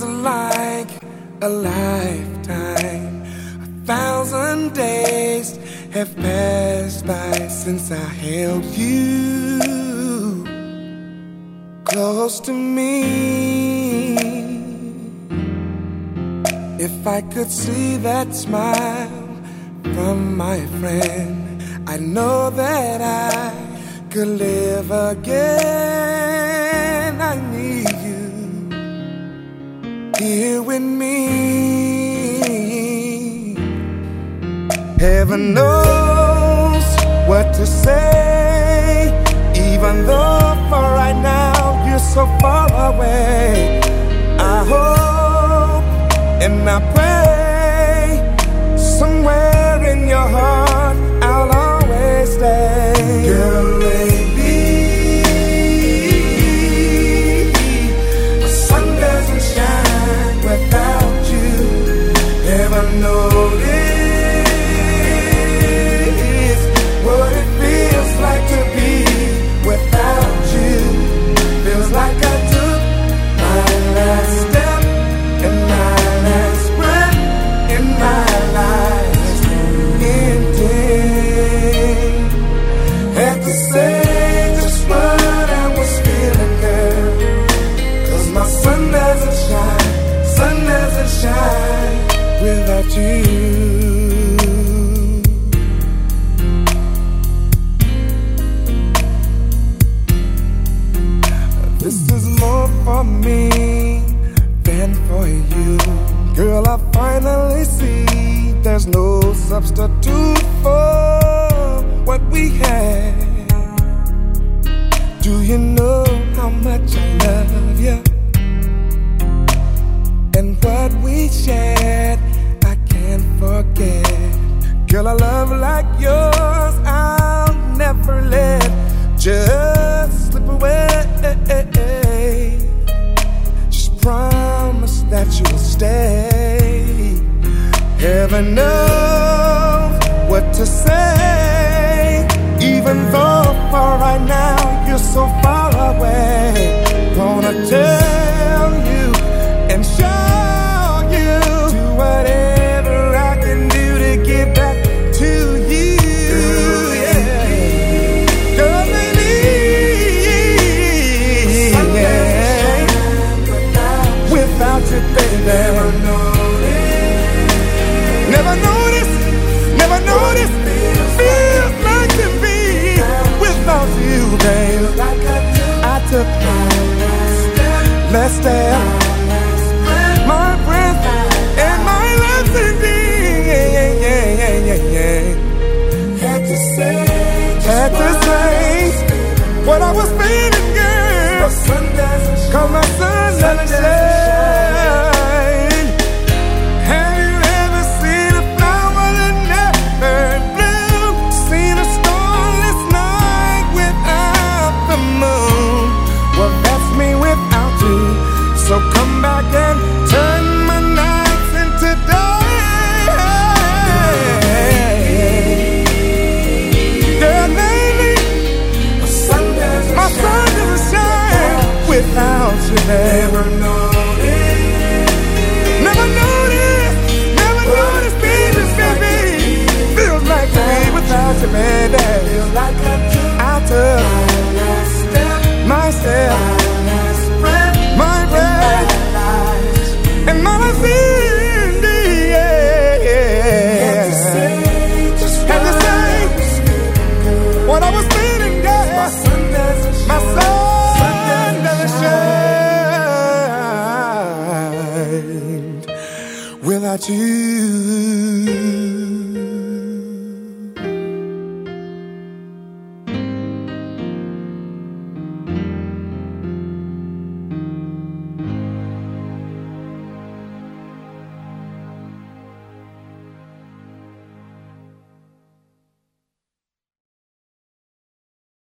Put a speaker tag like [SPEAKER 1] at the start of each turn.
[SPEAKER 1] feels like a lifetime. A thousand days have passed by since I held you close to me. If I could see that smile from my friend, I know that I could live again. Here with me. Heaven knows what to say, even though for right now you're so far away. I hope and I pray somewhere in your heart without you. This is more for me than for you. Girl, I finally see there's no substitute for what we had. Do you know how much I love you? Heaven knows what to say. Even though for right now you're so far away, wanna tell you and show you do whatever I can do to get back to you. Yeah. Girl, maybe, yeah. Without you, baby. Never notice, last my breath, and my last indeed. Yeah, yeah, yeah, yeah, yeah. Had to say, had to say what I was without you, babe. Never noticed, never noticed, never noticed, baby, baby. Feels like to be without you, baby. Feels like shine without you.